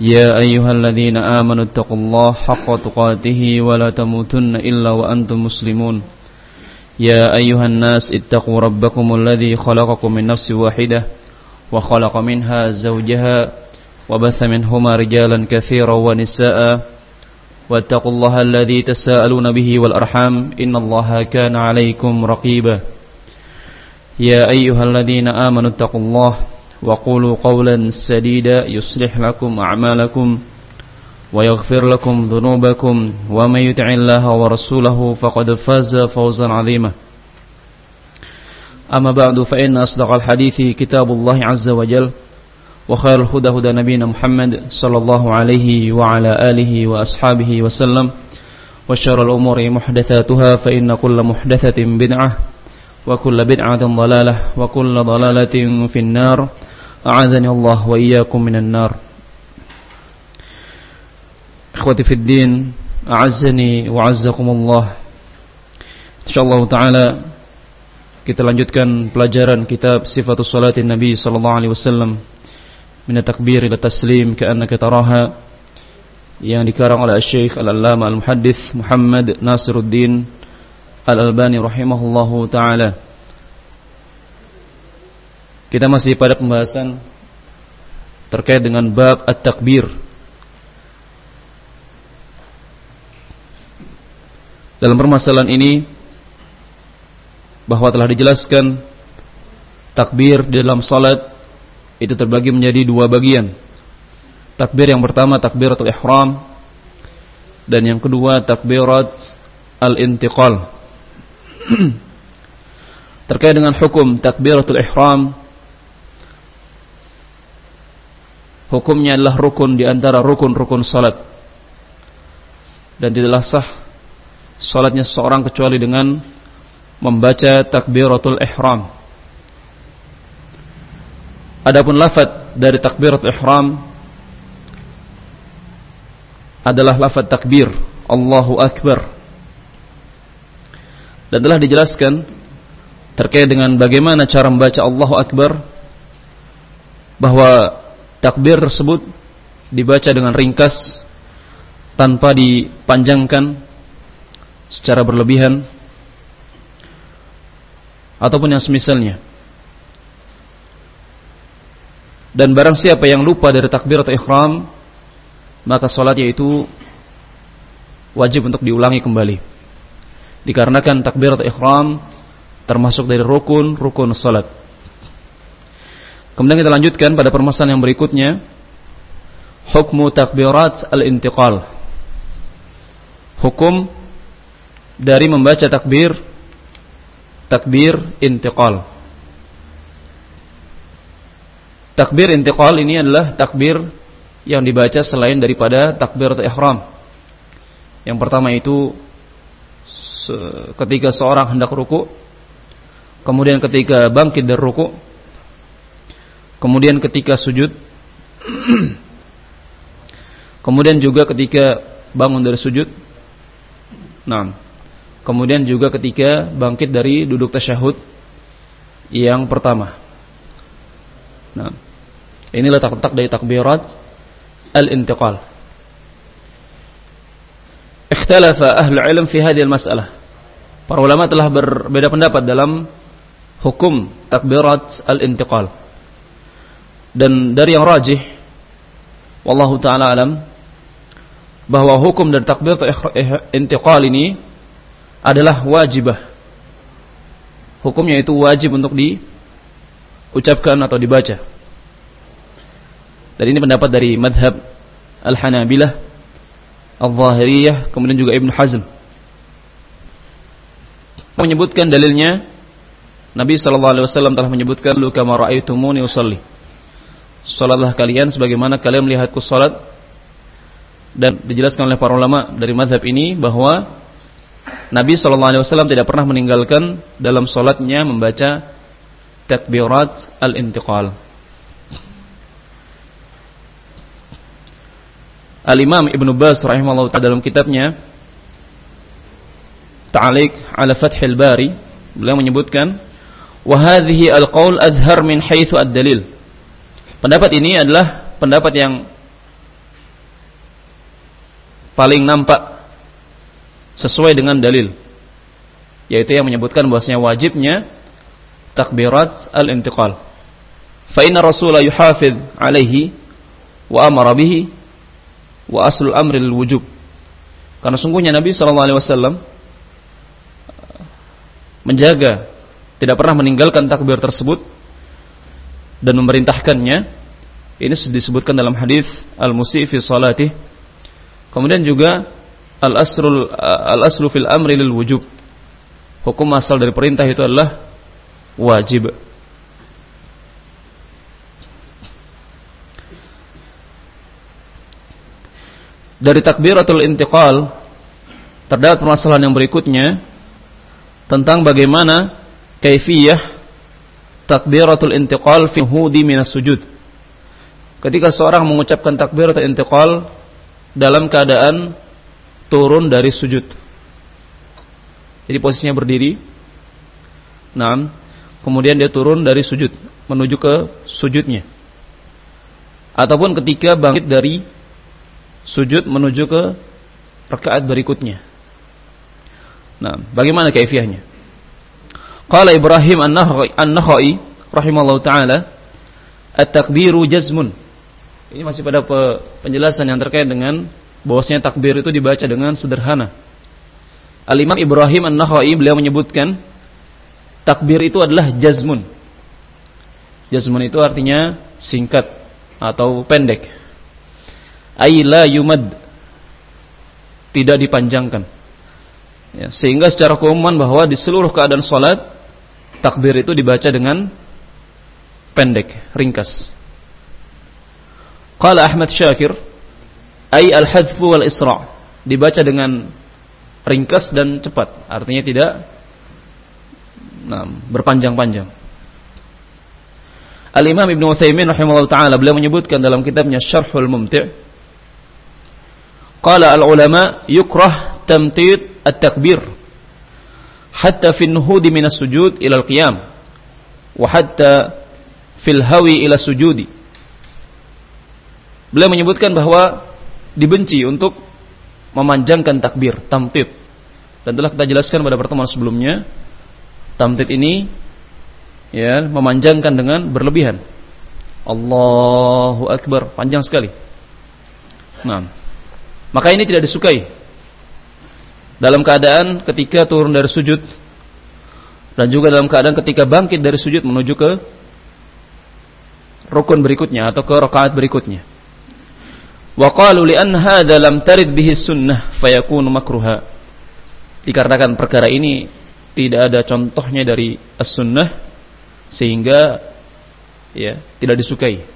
يا أيها الذين آمنوا اتقوا الله حق تقاته ولا تموتن إلا وأنتم مسلمون. يا أيها الناس اتقوا ربكم الذي خلقكم من نفس واحدة وخلق منها زوجها وبث منهما رجالا كثيرا ونساء. واتقوا الله الذي تساءلون به والأرحام إن الله كان عليكم رقيبا. يا أيها الذين آمنوا اتقوا الله وقولوا قولا سديدا يصلح لكم أعمالكم ويغفر لكم ذنوبكم ومن يطع الله ورسوله فقد فاز فوزا عظيما. أما بعد فإن أصدق الحديث كتاب الله عز وجل وخير الهدى هدى نبينا محمد صلى الله عليه وعلى آله وأصحابه وسلم وشر الأمور محدثاتها فإن كل محدثة بدعة وكل بدعة ضلالة وكل ضلالة في النار. أعاذني الله وإياكم من النار إخوتي في الدين أعزني وعزكم الله InsyaAllah Ta'ala kita lanjutkan pelajaran kitab Sifatus Salatin Nabi Sallallahu Alaihi Wasallam Min takbir ila taslim ka'annaka taraha yang dikarang oleh Syekh Al-Allama Al-Muhaddith Muhammad Nasiruddin Al-Albani rahimahullahu taala kita masih pada pembahasan terkait dengan bab at-takbir. Dalam permasalahan ini bahwa telah dijelaskan takbir di dalam salat itu terbagi menjadi dua bagian. Takbir yang pertama takbiratul ihram dan yang kedua takbirat al-intiqal. Terkait dengan hukum takbiratul ihram hukumnya adalah rukun di antara rukun-rukun salat. Dan tidaklah sah salatnya seseorang kecuali dengan membaca takbiratul ihram. Adapun lafaz dari takbiratul ihram adalah lafaz takbir Allahu akbar. Dan telah dijelaskan terkait dengan bagaimana cara membaca Allahu akbar bahwa takbir tersebut dibaca dengan ringkas tanpa dipanjangkan secara berlebihan ataupun yang semisalnya. Dan barang siapa yang lupa dari takbir atau ikhram, maka salatnya itu wajib untuk diulangi kembali. Dikarenakan takbir atau ikhram termasuk dari rukun-rukun salat. Kemudian kita lanjutkan pada permasalahan yang berikutnya. Hukmu takbirat al-intiqal. Hukum dari membaca takbir takbir intiqal. Takbir intiqal ini adalah takbir yang dibaca selain daripada takbir ihram. Yang pertama itu ketika seorang hendak ruku, kemudian ketika bangkit dari ruku, kemudian ketika sujud, kemudian juga ketika bangun dari sujud, nah, kemudian juga ketika bangkit dari duduk tasyahud yang pertama. Nah, inilah tak-tak dari takbirat al-intiqal. Ikhtalafa ahlu ilm fi hadhihi al-mas'alah. Para ulama telah berbeda pendapat dalam hukum takbirat al-intiqal dan dari yang rajih wallahu taala alam bahwa hukum dan takbir intiqal ini adalah wajibah. Hukumnya itu wajib untuk diucapkan atau dibaca. Dan ini pendapat dari madhab al-hanabilah al-zahiriyah kemudian juga Ibn Hazm. Menyebutkan dalilnya Nabi SAW telah menyebutkan lu kama ra'aitumuni usalli Salatlah kalian sebagaimana kalian melihatku salat dan dijelaskan oleh para ulama dari mazhab ini bahwa Nabi Wasallam tidak pernah meninggalkan dalam solatnya membaca takbirat al-intiqal. Al-Imam Ibnu Bas rahimahullah taala dalam kitabnya Ta'liq ala Fathil Bari beliau menyebutkan wa hadhihi al-qaul adhar min haitsu ad-dalil. Pendapat ini adalah pendapat yang paling nampak sesuai dengan dalil yaitu yang menyebutkan bahwasanya wajibnya takbirat al-intiqal. Fa inna Rasulullah yuhafidh alaihi wa amara bihi wa aslul amri wujub. Karena sungguhnya Nabi sallallahu alaihi wasallam uh, menjaga tidak pernah meninggalkan takbir tersebut dan memerintahkannya. Ini disebutkan dalam hadis al-musi fi salati. Kemudian juga al-asrul al-aslu fil amri lil wujub. Hukum asal dari perintah itu adalah wajib. dari takbiratul intiqal terdapat permasalahan yang berikutnya tentang bagaimana kaifiyah takbiratul intiqal fi hudi minas sujud. Ketika seorang mengucapkan takbiratul intiqal dalam keadaan turun dari sujud. Jadi posisinya berdiri. Nah, kemudian dia turun dari sujud menuju ke sujudnya. Ataupun ketika bangkit dari sujud menuju ke rakaat berikutnya. Nah, bagaimana kaifiahnya? Qala Ibrahim An-Nakhai rahimallahu taala, at-takbiru jazmun. Ini masih pada penjelasan yang terkait dengan bahwasanya takbir itu dibaca dengan sederhana. Al-Imam Ibrahim An-Nakhai beliau menyebutkan takbir itu adalah jazmun. Jazmun itu artinya singkat atau pendek ay la yumad tidak dipanjangkan ya, sehingga secara keumuman bahwa di seluruh keadaan salat takbir itu dibaca dengan pendek ringkas. Qala Ahmad Syakir ay al-hadfu wal isra. Dibaca dengan ringkas dan cepat. Artinya tidak nah, berpanjang-panjang. Al-Imam Ibn Uthaymin rahimahullah ta'ala beliau menyebutkan dalam kitabnya Syarhul Mumti' Qala al-ulama yukrah tamtid at-takbir hatta fi nuhudi min as-sujud ila al-qiyam wa hatta fil hawi ila sujudi. Beliau menyebutkan bahwa dibenci untuk memanjangkan takbir, tamtid. Dan telah kita jelaskan pada pertemuan sebelumnya, tamtid ini ya memanjangkan dengan berlebihan. Allahu akbar, panjang sekali. Nah, maka ini tidak disukai. Dalam keadaan ketika turun dari sujud dan juga dalam keadaan ketika bangkit dari sujud menuju ke rukun berikutnya atau ke rakaat berikutnya. Wa qalu li an hadza lam tarid bihi sunnah fayakunu makruha. Dikarenakan perkara ini tidak ada contohnya dari as-sunnah sehingga ya tidak disukai.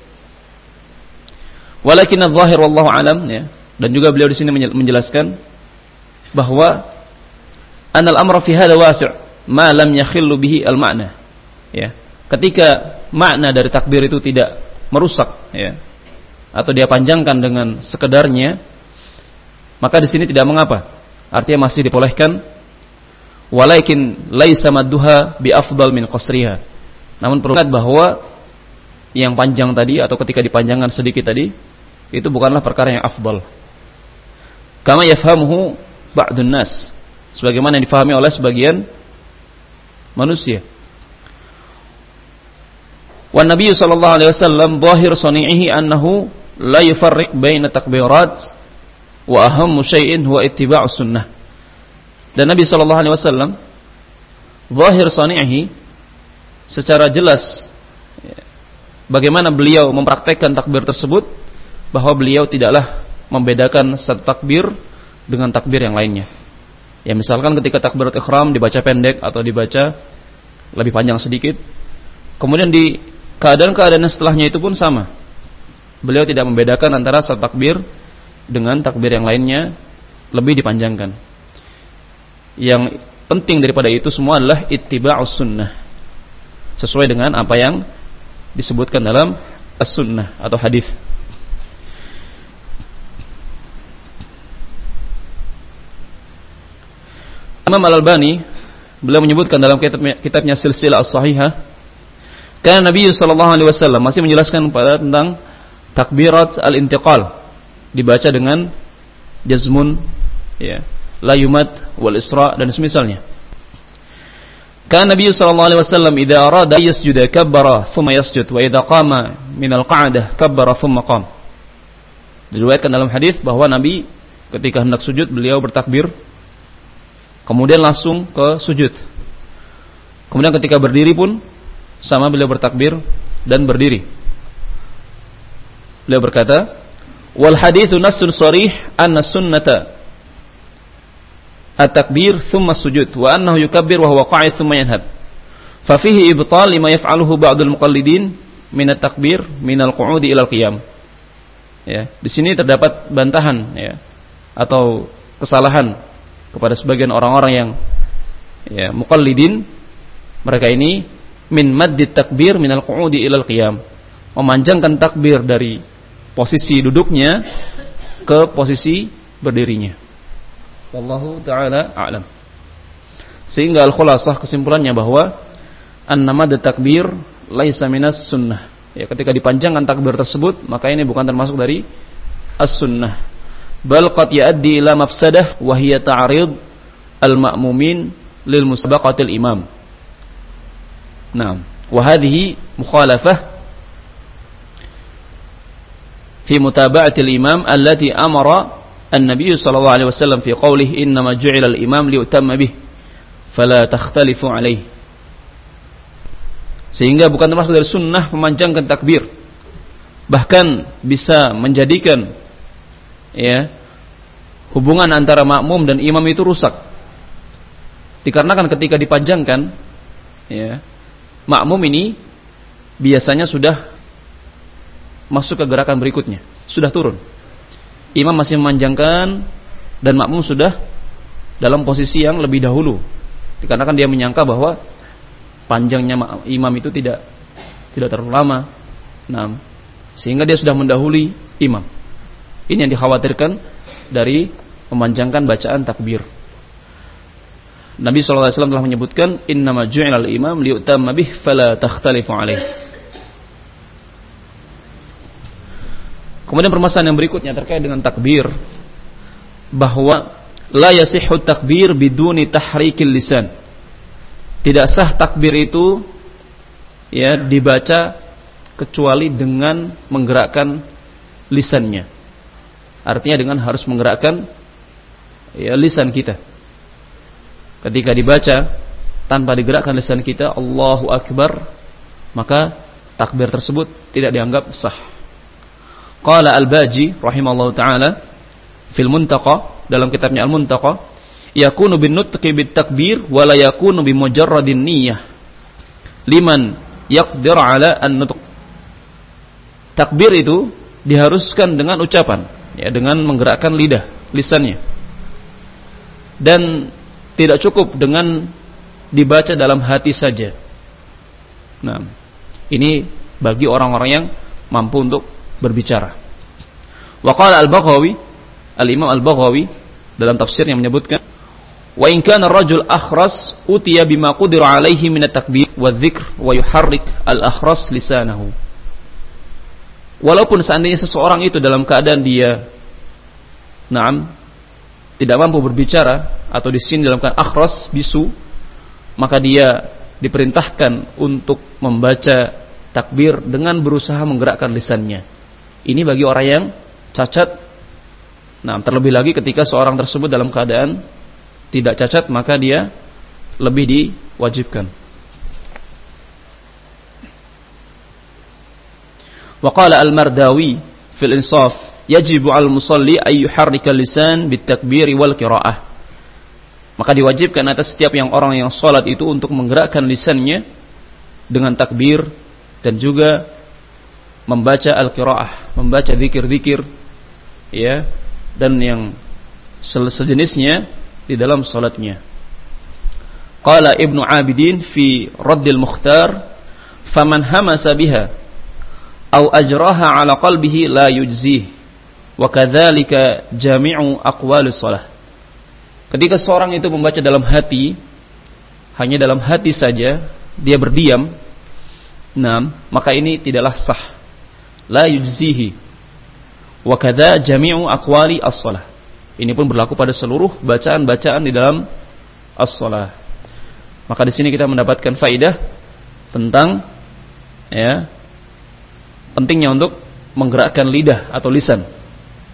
Walakin adh-dhahir wallahu alam ya dan juga beliau di sini menjelaskan bahwa anal amra fi hadha wasi' ma lam yakhillu bihi al ma'na. Ya. Ketika makna dari takbir itu tidak merusak ya atau dia panjangkan dengan sekedarnya maka di sini tidak mengapa. Artinya masih dibolehkan walakin laisa madduha bi afdal min qasriha. Namun perlu bahwa yang panjang tadi atau ketika dipanjangkan sedikit tadi itu bukanlah perkara yang afdal kama yafhamuhu ba'dun nas sebagaimana yang difahami oleh sebagian manusia Wa Nabi sallallahu alaihi wasallam zahir sani'ihi annahu la yufarriq baina takbirat wa ahammu syai'in huwa ittiba'u sunnah. Dan Nabi sallallahu alaihi wasallam zahir sani'ihi secara jelas bagaimana beliau mempraktekkan takbir tersebut bahwa beliau tidaklah membedakan satu takbir dengan takbir yang lainnya. Ya misalkan ketika takbirat ikhram dibaca pendek atau dibaca lebih panjang sedikit. Kemudian di keadaan-keadaan setelahnya itu pun sama. Beliau tidak membedakan antara satu takbir dengan takbir yang lainnya lebih dipanjangkan. yang penting daripada itu semua adalah ittiba'us sunnah. Sesuai dengan apa yang disebutkan dalam as-sunnah atau hadis. Imam Al-Albani beliau menyebutkan dalam kitabnya, kitabnya Silsilah As-Sahihah karena Nabi sallallahu alaihi wasallam masih menjelaskan pada tentang takbirat al-intiqal dibaca dengan jazmun ya yumat wal isra dan semisalnya. Kan Nabi sallallahu alaihi wasallam idza arada yasjuda kabbara thumma yasjud wa idza qama min al-qa'dah kabbara thumma qam. Diriwayatkan dalam hadis bahwa Nabi ketika hendak sujud beliau bertakbir Kemudian langsung ke sujud. Kemudian ketika berdiri pun sama beliau bertakbir dan berdiri. Beliau berkata, "Wal haditsu nassun sharih anna sunnata at-takbir thumma sujud wa annahu yukabbir wa huwa qa'id thumma yanhad." Fa fihi ibtal lima yaf'aluhu ba'dul muqallidin min at-takbir min al-qu'udi ila al-qiyam. Ya, di sini terdapat bantahan ya atau kesalahan kepada sebagian orang-orang yang ya muqallidin mereka ini min maddit takbir minal qu'udi ilal qiyam. Memanjangkan takbir dari posisi duduknya ke posisi berdirinya. Wallahu taala a'lam. Sehingga al-khulasah kesimpulannya bahwa an-namad takbir laisa minas sunnah. Ya ketika dipanjangkan takbir tersebut maka ini bukan termasuk dari as-sunnah bal qad ya'addi ila mafsadah wa hiya ta'rid al-ma'mumin lil musabaqatil imam. Naam. Wa hadhihi mukhalafah fi mutaba'atil imam allati amara النبي صلى الله عليه وسلم في قوله إنما جعل الإمام ليؤتم به فلا تختلفوا عليه sehingga bukan termasuk dari sunnah memanjangkan takbir bahkan bisa menjadikan ya hubungan antara makmum dan imam itu rusak. Dikarenakan ketika dipanjangkan ya makmum ini biasanya sudah masuk ke gerakan berikutnya, sudah turun. Imam masih memanjangkan dan makmum sudah dalam posisi yang lebih dahulu. Dikarenakan dia menyangka bahwa panjangnya imam itu tidak tidak terlalu lama. Nah, sehingga dia sudah mendahului imam. Ini yang dikhawatirkan dari memanjangkan bacaan takbir. Nabi SAW telah menyebutkan innama ju'ilal imam liutamma bih fala takhtalifu alaih. Kemudian permasalahan yang berikutnya terkait dengan takbir bahwa la yasihhu takbir biduni tahrikil lisan. Tidak sah takbir itu ya dibaca kecuali dengan menggerakkan lisannya. Artinya dengan harus menggerakkan ya, lisan kita. Ketika dibaca tanpa digerakkan lisan kita Allahu Akbar maka takbir tersebut tidak dianggap sah. Qala Al-Baji rahimallahu taala fil Muntaqa dalam kitabnya Al-Muntaqa yakunu bin nutqi bit takbir wa la yakunu bi mujarradin niyyah liman yaqdir ala an-nutq. Takbir itu diharuskan dengan ucapan ya dengan menggerakkan lidah lisannya. Dan tidak cukup dengan dibaca dalam hati saja. Nah ini bagi orang-orang yang mampu untuk berbicara. Waqala al-Baghawi al-Imam al-Baghawi dalam tafsirnya menyebutkan wa in kana ar-rajul akhras utiya bima qudira alaihi min at-takbir wa dzikr wa yuharrik al-akhras lisanahu Walaupun seandainya seseorang itu dalam keadaan dia naam tidak mampu berbicara atau di sini dalam keadaan akhras bisu, maka dia diperintahkan untuk membaca takbir dengan berusaha menggerakkan lisannya. Ini bagi orang yang cacat. Nah, terlebih lagi ketika seorang tersebut dalam keadaan tidak cacat, maka dia lebih diwajibkan. وقال المرداوي في الإنصاف يجب على المصلي أن يحرك اللسان بالتكبير والقراءة maka diwajibkan atas setiap yang orang yang sholat itu untuk menggerakkan lisannya dengan takbir dan juga membaca al-qiraah, membaca zikir-zikir ya dan yang sejenisnya di dalam sholatnya. Qala Ibnu Abidin fi Raddil Mukhtar, "Faman hamasa biha ajraha ala qalbihi la yujzih." Wa kadzalika jami'u aqwalis shalah. Ketika seorang itu membaca dalam hati, hanya dalam hati saja, dia berdiam, nah, maka ini tidaklah sah. La yujzihi. Wa kadza jami'u aqwali as-shalah. Ini pun berlaku pada seluruh bacaan-bacaan di dalam as-shalah. Maka di sini kita mendapatkan faidah tentang ya pentingnya untuk menggerakkan lidah atau lisan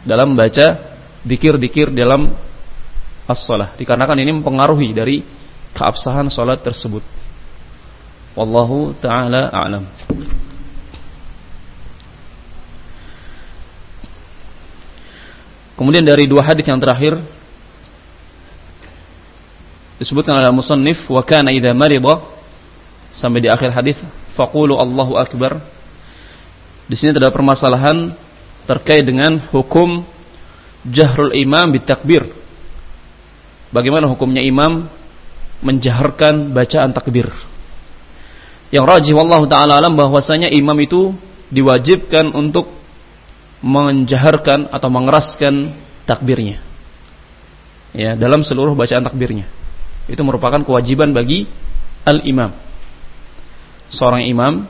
dalam membaca dikir-dikir dalam as-salah dikarenakan ini mempengaruhi dari keabsahan salat tersebut. Wallahu taala a'lam. Kemudian dari dua hadis yang terakhir disebutkan oleh musannif wa kana idza marida sampai di akhir hadis faqulu Allahu akbar di sini terdapat permasalahan terkait dengan hukum jahrul imam bitakbir. Bagaimana hukumnya imam menjaharkan bacaan takbir? Yang rajih wallahu taala alam bahwasanya imam itu diwajibkan untuk menjaharkan atau mengeraskan takbirnya. Ya dalam seluruh bacaan takbirnya. Itu merupakan kewajiban bagi al-imam. Seorang imam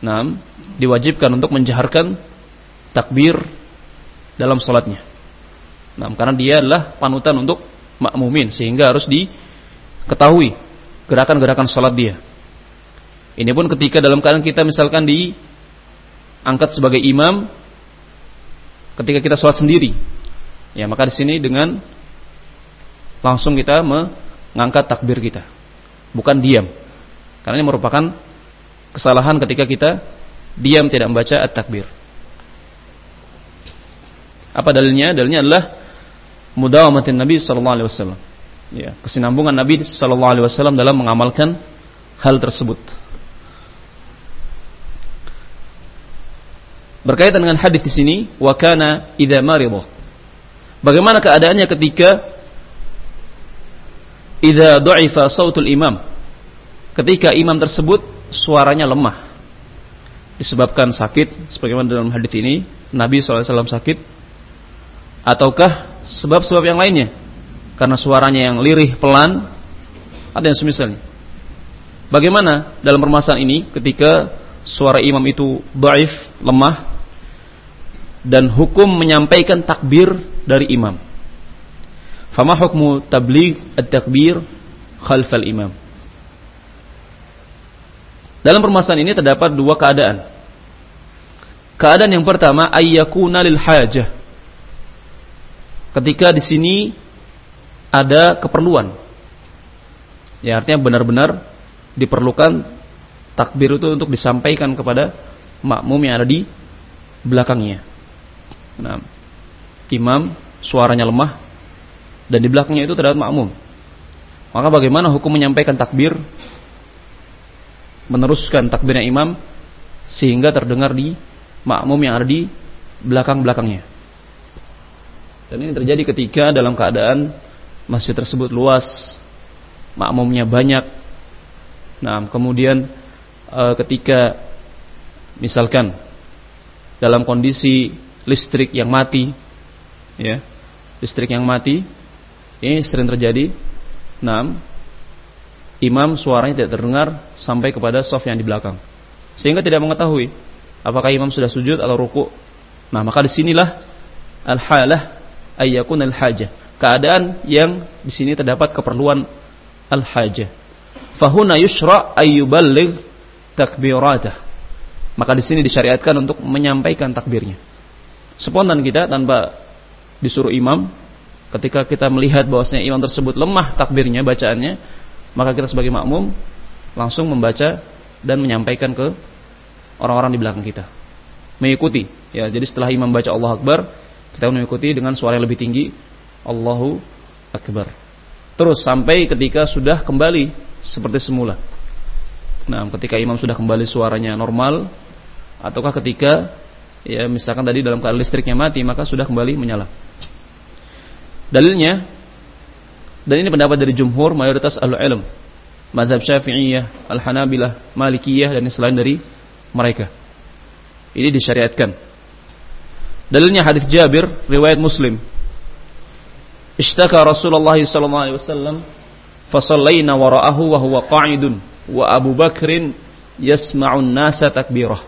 nam diwajibkan untuk menjaharkan takbir dalam sholatnya. Nah, karena dia adalah panutan untuk makmumin sehingga harus diketahui gerakan-gerakan sholat dia. Ini pun ketika dalam keadaan kita misalkan diangkat sebagai imam ketika kita sholat sendiri. Ya, maka di sini dengan langsung kita mengangkat takbir kita. Bukan diam. Karena ini merupakan kesalahan ketika kita diam tidak membaca at-takbir. Apa dalilnya? Dalilnya adalah mudawamatin Nabi sallallahu alaihi wasallam. Ya, kesinambungan Nabi sallallahu alaihi wasallam dalam mengamalkan hal tersebut. Berkaitan dengan hadis di sini, wa kana idza. Bagaimana keadaannya ketika idza du'ifa sautul imam ketika imam tersebut suaranya lemah disebabkan sakit sebagaimana dalam hadis ini Nabi SAW sakit? Ataukah sebab-sebab yang lainnya? Karena suaranya yang lirih pelan ada yang semisalnya. Bagaimana dalam permasalahan ini ketika suara imam itu dhaif lemah dan hukum menyampaikan takbir dari imam? Fama hukmu tabligh at-takbir khalfal imam. Dalam permasalahan ini terdapat dua keadaan. Keadaan yang pertama ayyakuna lil hajah. Ketika di sini ada keperluan. Ya artinya benar-benar diperlukan takbir itu untuk disampaikan kepada makmum yang ada di belakangnya. Nah, imam suaranya lemah dan di belakangnya itu terdapat makmum. Maka bagaimana hukum menyampaikan takbir meneruskan takbirnya imam sehingga terdengar di makmum yang ada di belakang-belakangnya. Dan ini terjadi ketika dalam keadaan masjid tersebut luas, makmumnya banyak. Nah, kemudian e, ketika misalkan dalam kondisi listrik yang mati, ya, listrik yang mati, ini sering terjadi. Enam, imam suaranya tidak terdengar sampai kepada soft yang di belakang. Sehingga tidak mengetahui apakah imam sudah sujud atau ruku. Nah, maka di sinilah al-halah ayyakun al-hajah. Keadaan yang di sini terdapat keperluan al-hajah. Fahuna yusra ayyuballigh takbiratah. Maka di sini disyariatkan untuk menyampaikan takbirnya. Spontan kita tanpa disuruh imam Ketika kita melihat bahwasanya imam tersebut lemah takbirnya, bacaannya, maka kita sebagai makmum langsung membaca dan menyampaikan ke orang-orang di belakang kita. Mengikuti, ya. Jadi setelah imam baca Allah Akbar, kita mengikuti dengan suara yang lebih tinggi, Allahu Akbar. Terus sampai ketika sudah kembali seperti semula. Nah, ketika imam sudah kembali suaranya normal, ataukah ketika ya misalkan tadi dalam keadaan listriknya mati, maka sudah kembali menyala. Dalilnya dan ini pendapat dari jumhur mayoritas ahlu ilm mazhab Syafi'iyah, Al-Hanabilah, Malikiyah dan selain dari mereka. Ini disyariatkan. Dalilnya hadis Jabir riwayat Muslim. Ishtaka Rasulullah sallallahu alaihi wasallam fasallaina wara'ahu wa huwa qa'idun wa Abu Bakrin yasma'un nasa takbirah.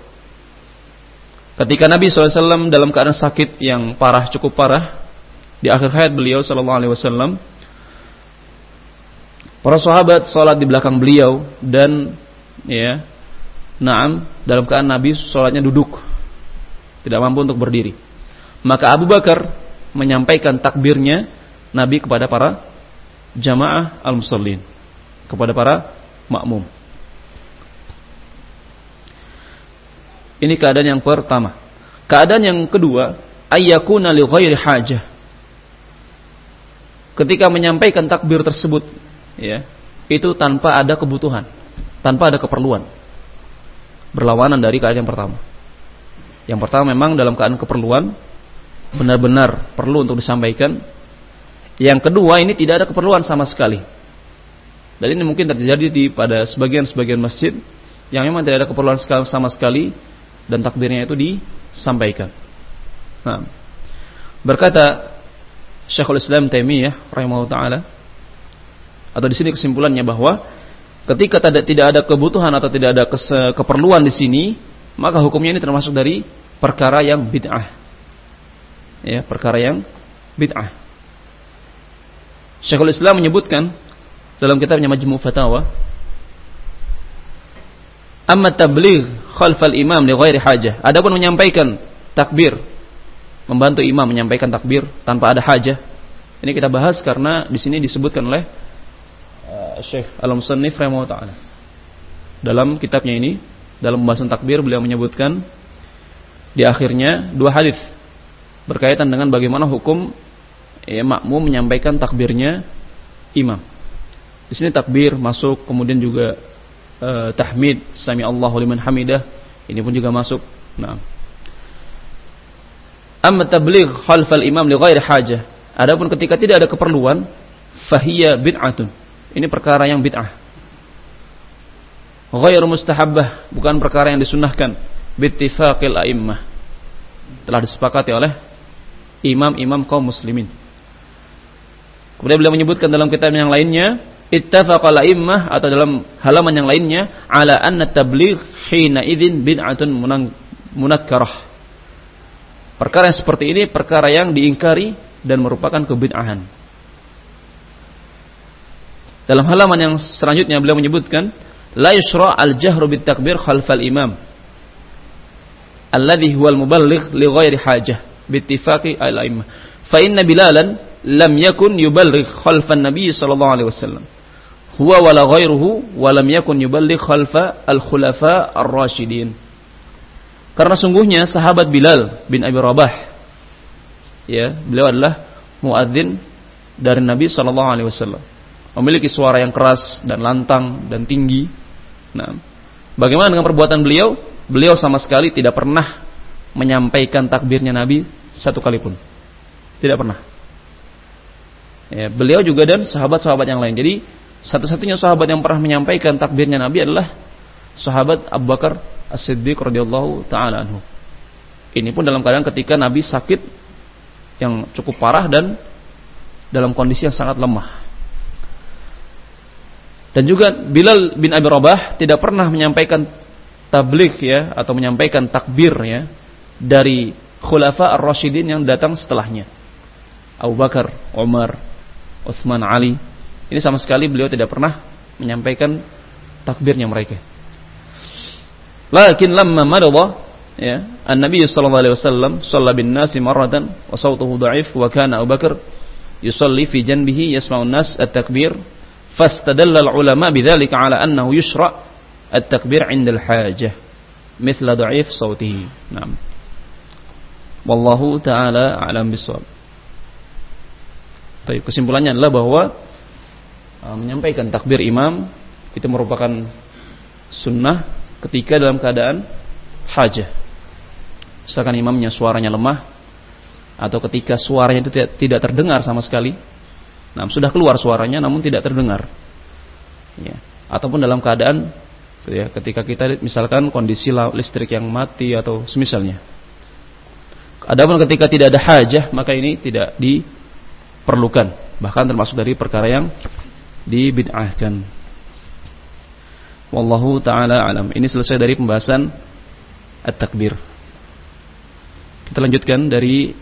Ketika Nabi SAW dalam keadaan sakit yang parah, cukup parah, di akhir hayat beliau Sallallahu Alaihi Wasallam, para sahabat sholat di belakang beliau dan ya, naam dalam keadaan Nabi sholatnya duduk, tidak mampu untuk berdiri. Maka Abu Bakar menyampaikan takbirnya Nabi kepada para jamaah al-musallin, kepada para makmum. Ini keadaan yang pertama. Keadaan yang kedua, ayyakuna li ghairi hajah. Ketika menyampaikan takbir tersebut, ya, itu tanpa ada kebutuhan, tanpa ada keperluan. Berlawanan dari keadaan yang pertama. Yang pertama memang dalam keadaan keperluan, benar-benar perlu untuk disampaikan. Yang kedua ini tidak ada keperluan sama sekali. Dan ini mungkin terjadi di pada sebagian-sebagian masjid yang memang tidak ada keperluan sama sekali dan takdirnya itu disampaikan. Nah, berkata Syekhul Islam Taimiyah rahimahullah taala atau di sini kesimpulannya bahwa ketika tidak tidak ada kebutuhan atau tidak ada keperluan di sini, maka hukumnya ini termasuk dari perkara yang bid'ah. Ya, perkara yang bid'ah. Syekhul Islam menyebutkan dalam kitabnya Majmu' Fatawa Amma tabligh khalfal imam li ghairi hajah. Adapun menyampaikan takbir, membantu imam menyampaikan takbir tanpa ada hajah. Ini kita bahas karena di sini disebutkan oleh Syekh Al-Musannif taala. Dalam kitabnya ini, dalam pembahasan takbir beliau menyebutkan di akhirnya dua hadis berkaitan dengan bagaimana hukum ya, makmum menyampaikan takbirnya imam. Di sini takbir masuk, kemudian juga uh, tahmid sami Allahu liman hamidah ini pun juga masuk. Nah. Amma tabligh khalfal imam li ghairi hajah. Adapun ketika tidak ada keperluan, fahiya bid'atun. Ini perkara yang bid'ah. Ghairu mustahabbah, bukan perkara yang disunnahkan. Bittifaqil a'immah. Telah disepakati oleh imam-imam kaum muslimin. Kemudian beliau menyebutkan dalam kitab yang lainnya, ittafaqal a'immah atau dalam halaman yang lainnya ala anna tabligh hina idzin bid'atun munakkarah. Perkara yang seperti ini perkara yang diingkari dan merupakan kebid'ahan. Dalam halaman yang selanjutnya beliau menyebutkan la yusra al jahru bit takbir khalfal imam alladhi huwal muballigh li ghairi hajah bittifaqi al a'immah. Fa inna bilalan lam yakun yuballigh khalfan nabiy sallallahu alaihi wasallam huwa wala ghairuhu wa lam yakun yuballigh khalfa al-khulafa ar-rasyidin. Karena sungguhnya sahabat Bilal bin Abi Rabah ya, beliau adalah muadzin dari Nabi sallallahu alaihi wasallam. Memiliki suara yang keras dan lantang dan tinggi. Nah, bagaimana dengan perbuatan beliau? Beliau sama sekali tidak pernah menyampaikan takbirnya Nabi satu kali pun. Tidak pernah. Ya, beliau juga dan sahabat-sahabat yang lain. Jadi satu-satunya sahabat yang pernah menyampaikan takbirnya Nabi adalah sahabat Abu Bakar As-Siddiq radhiyallahu taala anhu. Ini pun dalam keadaan ketika Nabi sakit yang cukup parah dan dalam kondisi yang sangat lemah. Dan juga Bilal bin Abi Rabah tidak pernah menyampaikan tabligh ya atau menyampaikan takbir ya dari khulafa ar-rasyidin yang datang setelahnya. Abu Bakar, Umar, Utsman, Ali ini sama sekali beliau tidak pernah menyampaikan takbirnya mereka. Lakin lamma madha ya, An-Nabi sallallahu alaihi wasallam shalla bin nasi marratan wa sautuhu dha'if wa kana Abu Bakar yusalli fi janbihi yasma'u an-nas at-takbir fastadalla al-ulama bidzalika ala annahu yushra' at-takbir 'inda al-hajah mithla dha'if sautihi. Naam. Wallahu taala a'lam bissawab. Baik, kesimpulannya adalah bahwa Uh, menyampaikan takbir imam itu merupakan sunnah ketika dalam keadaan hajah. Misalkan imamnya suaranya lemah atau ketika suaranya itu tidak, tidak terdengar sama sekali. Nah, sudah keluar suaranya namun tidak terdengar. Ya. ataupun dalam keadaan ya ketika kita misalkan kondisi listrik yang mati atau semisalnya. Adapun ketika tidak ada hajah maka ini tidak diperlukan bahkan termasuk dari perkara yang dibid'ahkan. Wallahu taala alam. Ini selesai dari pembahasan at-takbir. Kita lanjutkan dari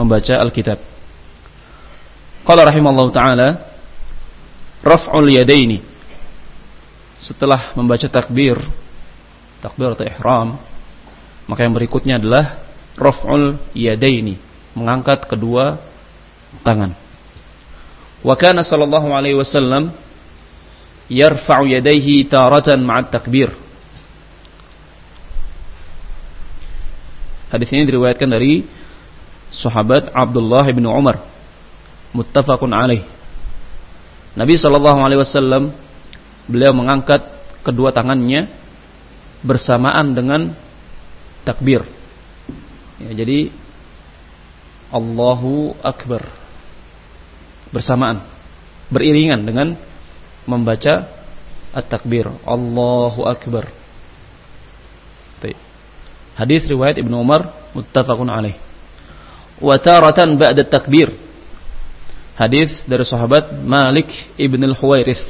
membaca Alkitab. Qala rahimallahu taala raf'ul yadaini. Setelah membaca takbir, takbir atau ihram, maka yang berikutnya adalah raf'ul yadaini, mengangkat kedua tangan. Wa kana sallallahu alaihi wasallam yarfa'u yadayhi taratan ma'at takbir. Hadis ini diriwayatkan dari sahabat Abdullah bin Umar muttafaqun alaih. Nabi sallallahu alaihi wasallam beliau mengangkat kedua tangannya bersamaan dengan takbir. Ya, jadi Allahu akbar bersamaan beriringan dengan membaca at-takbir Allahu akbar. Hadis riwayat Ibnu Umar muttafaqun alaih. Wa taratan ba'da takbir. Hadis dari sahabat Malik Ibn al-Huwairith.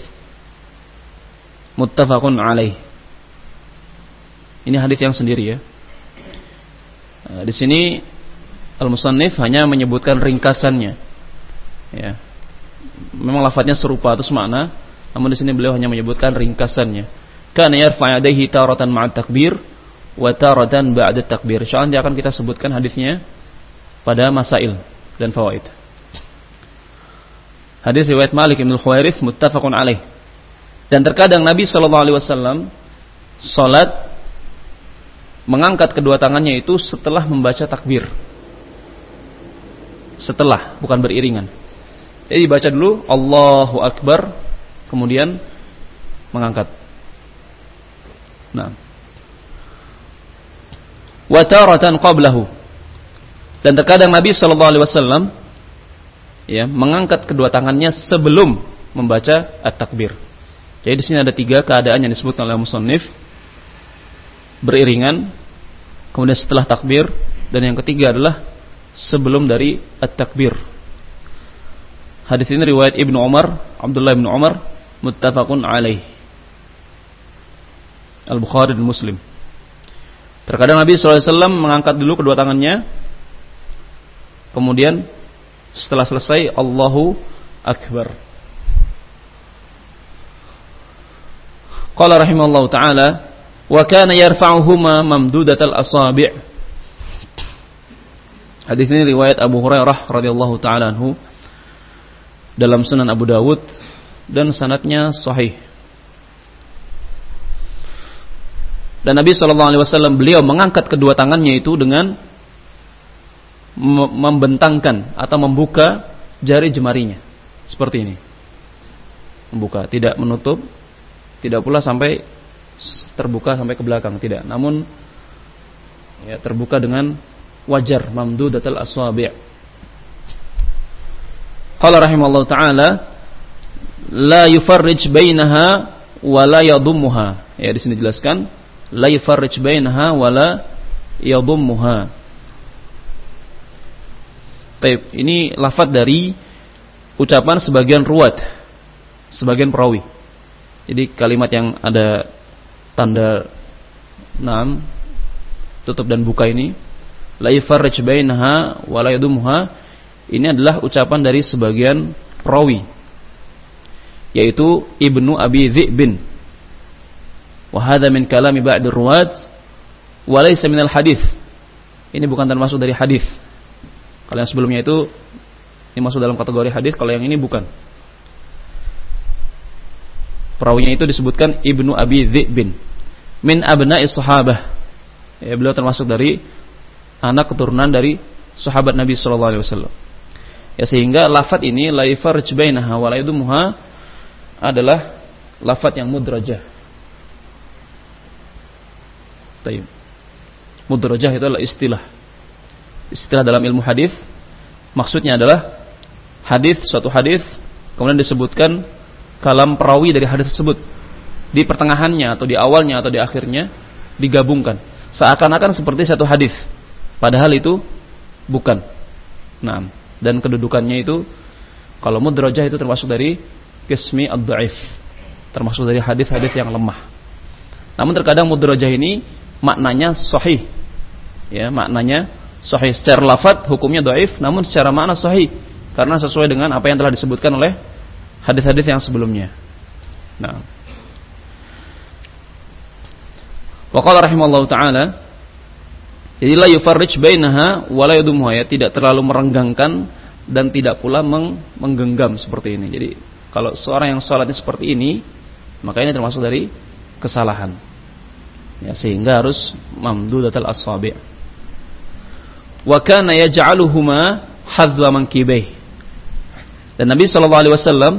Muttafaqun alaih. Ini hadis yang sendiri ya. Nah, di sini Al-Musannif hanya menyebutkan ringkasannya. Ya. Memang lafadznya serupa atau semakna, namun di sini beliau hanya menyebutkan ringkasannya. Kana yarfa yadayhi taratan ma'at takbir wa taratan ba'da takbir. Insyaallah nanti akan kita sebutkan hadisnya pada masail dan fawaid. Hadis riwayat Malik bin Khuwairith muttafaqun alaih. Dan terkadang Nabi sallallahu alaihi wasallam salat mengangkat kedua tangannya itu setelah membaca takbir. Setelah, bukan beriringan. Jadi baca dulu Allahu Akbar, kemudian mengangkat. Nah, wa taratan qablahu. Dan terkadang Nabi sallallahu alaihi wasallam ya mengangkat kedua tangannya sebelum membaca at-takbir. Jadi di sini ada tiga keadaan yang disebutkan oleh musannif beriringan, kemudian setelah takbir dan yang ketiga adalah sebelum dari at-takbir. Hadis ini riwayat Ibnu Umar, Abdullah bin Umar, muttafaqun alaih. Al-Bukhari dan Muslim. Terkadang Nabi SAW mengangkat dulu kedua tangannya, kemudian setelah selesai Allahu Akbar. Qala rahimallahu taala wa kana yarfa'uhuma mamdudatal asabi'. Hadis ini riwayat Abu Hurairah radhiyallahu taala anhu dalam Sunan Abu Dawud dan sanatnya sahih. Dan Nabi Wasallam beliau mengangkat kedua tangannya itu dengan membentangkan atau membuka jari jemarinya seperti ini, membuka, tidak menutup, tidak pula sampai terbuka sampai ke belakang, tidak. Namun ya, terbuka dengan wajar mamdudatul aswabi'. Qala rahimallahu taala la yufarrij bainaha wa la yadhummuha. Ya di sini dijelaskan la yufarrij bainaha wala yadhummuha. Baik, ini lafaz dari ucapan sebagian ruwat, sebagian perawi. Jadi kalimat yang ada tanda enam tutup dan buka ini la yufarrij bainaha wala yadhummuha ini adalah ucapan dari sebagian perawi yaitu Ibnu Abi Dhi'bin Wahada min kalami ba'd ruwat wa laysa minal hadis. Ini bukan termasuk dari hadis. Kalau yang sebelumnya itu ini masuk dalam kategori hadis, kalau yang ini bukan. Perawinya itu disebutkan Ibnu Abi Dhi'bin min abna'i sahabah. Ya, beliau termasuk dari anak keturunan dari sahabat Nabi sallallahu alaihi wasallam. Ya sehingga lafat ini la yafarj bainaha wa la adalah lafat yang mudrajah Taib. Mudrajah itu adalah istilah. Istilah dalam ilmu hadis maksudnya adalah hadis suatu hadis kemudian disebutkan kalam perawi dari hadis tersebut. Di pertengahannya atau di awalnya atau di akhirnya digabungkan. Seakan-akan seperti satu hadis. Padahal itu bukan. Nah dan kedudukannya itu kalau mudrajah itu termasuk dari kismi ad-dhaif termasuk dari hadis-hadis yang lemah. Namun terkadang mudrajah ini maknanya sahih. Ya maknanya sahih secara lafad hukumnya dhaif namun secara makna sahih karena sesuai dengan apa yang telah disebutkan oleh hadis-hadis yang sebelumnya. Nah. Wa qala rahimallahu taala jadi la yufarrij bainaha wa la ya tidak terlalu merenggangkan dan tidak pula meng menggenggam seperti ini. Jadi kalau seorang yang sholatnya seperti ini maka ini termasuk dari kesalahan. Ya, sehingga harus mamdudatul asabi'. Wa kana yaj'aluhuma hadzwa mankibaih. Dan Nabi sallallahu alaihi wasallam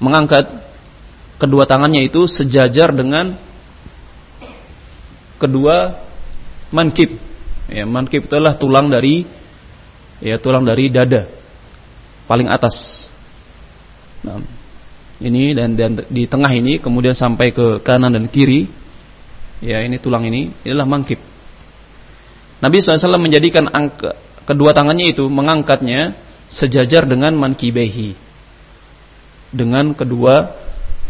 mengangkat kedua tangannya itu sejajar dengan kedua mankib. Ya, mankib itu adalah tulang dari ya tulang dari dada paling atas. Nah, ini dan, dan di tengah ini kemudian sampai ke kanan dan kiri. Ya, ini tulang ini inilah mankib. Nabi SAW menjadikan angka, kedua tangannya itu mengangkatnya sejajar dengan mankibehi dengan kedua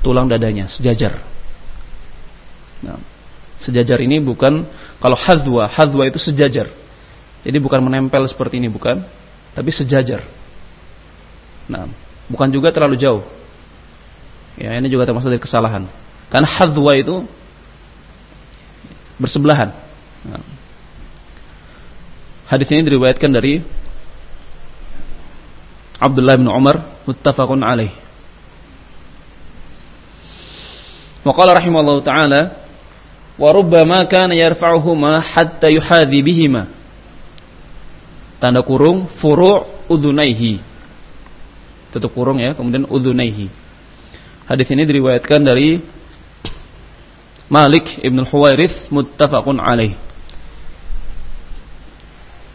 tulang dadanya sejajar. Nah, sejajar ini bukan kalau hadwa, hadwa itu sejajar. Jadi bukan menempel seperti ini bukan, tapi sejajar. Nah, bukan juga terlalu jauh. Ya, ini juga termasuk dari kesalahan. Karena hadwa itu bersebelahan. Nah. Hadis ini diriwayatkan dari Abdullah bin Umar muttafaqun alaih. Waqala rahimahullah ta'ala wa rubbama kana yarfa'uhuma hatta yuhadhi bihima. Tanda kurung furu' udhunaihi. Tutup kurung ya, kemudian udhunaihi. Hadis ini diriwayatkan dari Malik Ibn Huwairith muttafaqun alaih.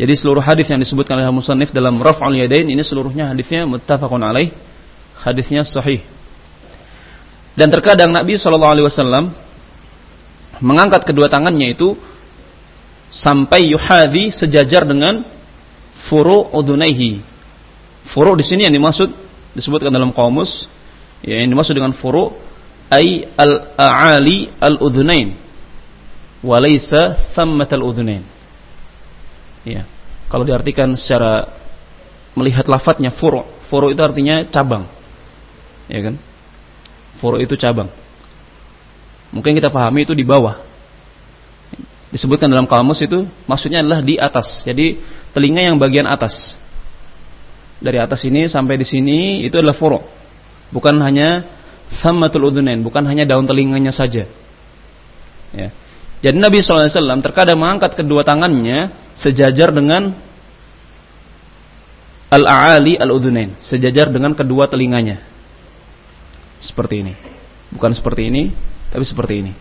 Jadi seluruh hadis yang disebutkan oleh Musannif dalam Raf'ul Yadain ini seluruhnya hadisnya muttafaqun alaih. Hadisnya sahih. Dan terkadang Nabi Shallallahu Alaihi Wasallam mengangkat kedua tangannya itu sampai yuhadi sejajar dengan furu udunaihi. Furu di sini yang dimaksud disebutkan dalam kamus ya yang dimaksud dengan furu ay al-a'ali al-udhunain walaysa thammat al-udhunain. Ya. Kalau diartikan secara melihat lafadznya furu, furu itu artinya cabang. Ya kan? Furu itu cabang. Mungkin kita pahami itu di bawah. Disebutkan dalam kamus itu maksudnya adalah di atas. Jadi telinga yang bagian atas. Dari atas ini sampai di sini itu adalah furu. Bukan hanya sammatul udhunain, bukan hanya daun telinganya saja. Ya. Jadi Nabi SAW terkadang mengangkat kedua tangannya sejajar dengan al-aali al-udhunain, sejajar dengan kedua telinganya. Seperti ini. Bukan seperti ini, tapi seperti ini.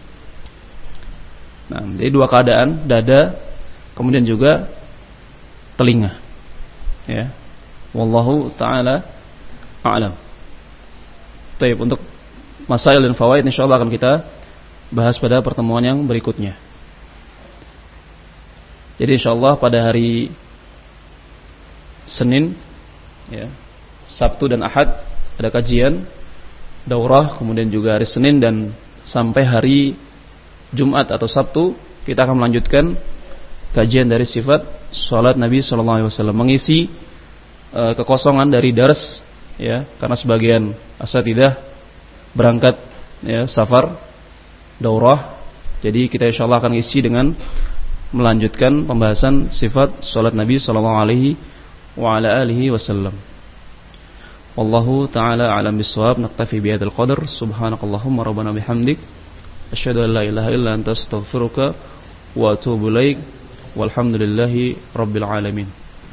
Nah, jadi dua keadaan, dada, kemudian juga telinga. Ya. Wallahu taala a'lam. Untuk masail dan fawaid insyaallah akan kita bahas pada pertemuan yang berikutnya. Jadi insyaallah pada hari Senin ya, Sabtu dan Ahad ada kajian daurah, kemudian juga hari Senin dan sampai hari Jumat atau Sabtu kita akan melanjutkan kajian dari sifat salat Nabi Shallallahu Alaihi Wasallam mengisi uh, kekosongan dari dars ya karena sebagian asatidah berangkat ya safar daurah. Jadi kita insya Allah akan isi dengan melanjutkan pembahasan sifat salat Nabi sallallahu alaihi wa ala alihi wasallam. Wallahu taala alam biswab naktafi biadil qadar subhanakallahumma rabbana bihamdik asyadu an la ilaha illa anta astaghfiruka wa atubu laik walhamdulillahi rabbil alamin.